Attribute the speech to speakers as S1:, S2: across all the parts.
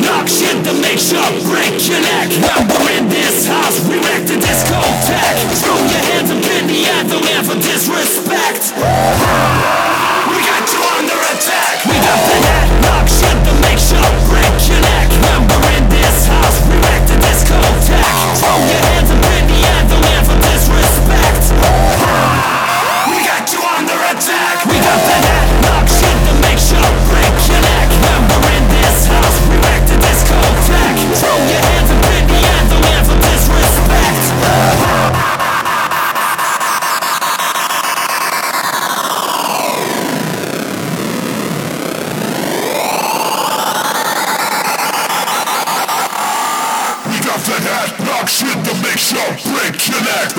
S1: knock shit that makes you break your neck. Remember in this house, we wrecked a discotheque. Throw your hands up in the air, That hat, knock shit that makes you break your neck.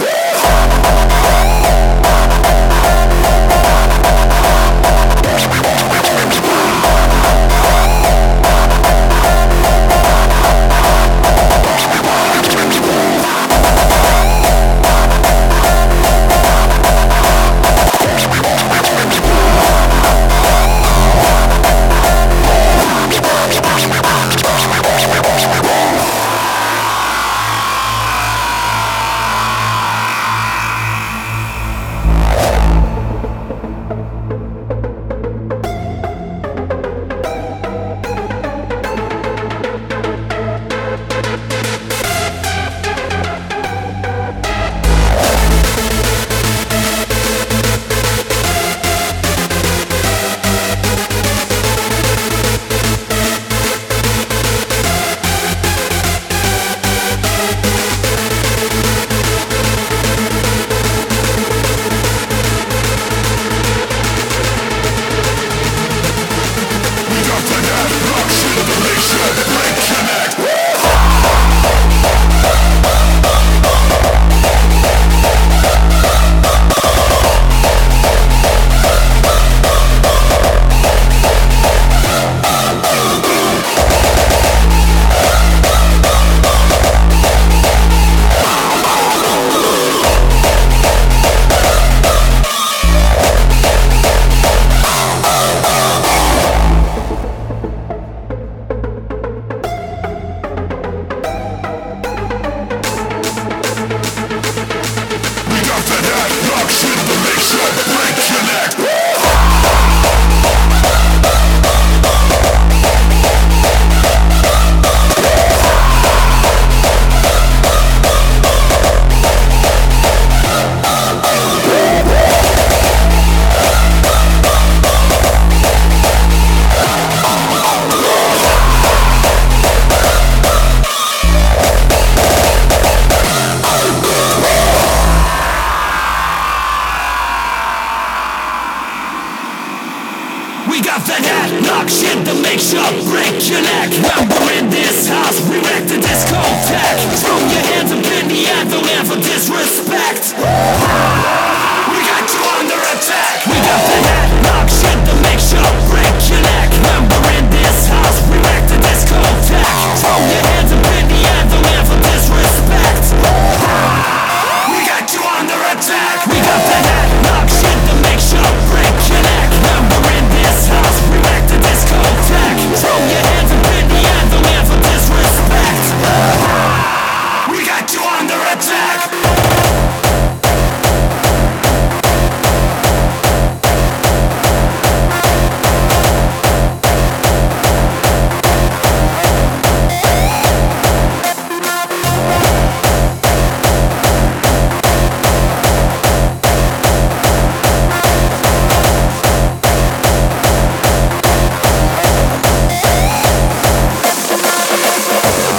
S1: That knock shit that makes you break your neck. When we're in this house, we wreck a discotheque. Throw your hands up in the air, don't ever disrespect.